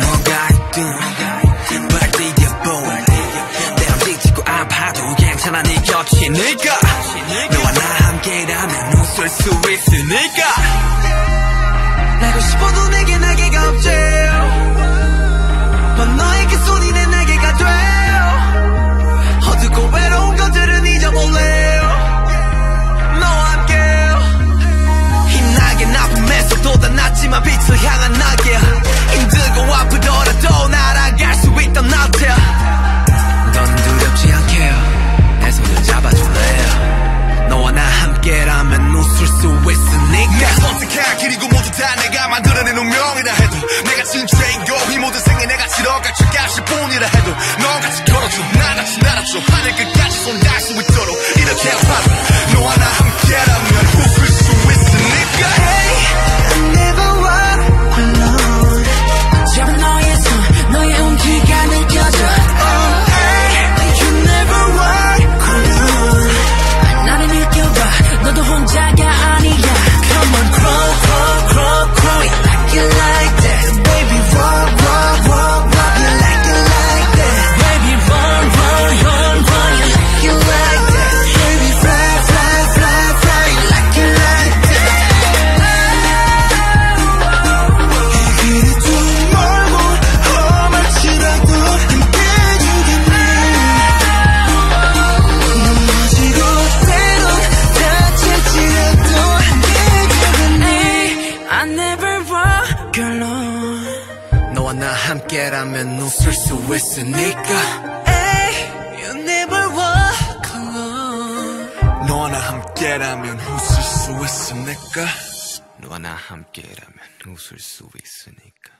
뭐가 있든 빨리 뛰어보아 때론 지치고 아파도 괜찮아 네 곁이니까 너와 나 함께라면 웃을 수 있으니까 나고 싶어도 내게 나게가 없지. 다 내가 만들어낸 운명이라 해도 내가 진주인고 이 모든 생에 내가 치러갈 값일 뿐이라 해도 너 같이 걸어줘. 나 같이 날아줘. 하늘 끝까지 손 닿을 수 있도록 이렇게 하루 너와 나 함께 alone 너와 나 함께라면 웃을 수 있으니까. Hey, you never walk alone. 너와 나 함께라면 웃을 수 있으니까. 너와 나 함께라면 웃을 수 있으니까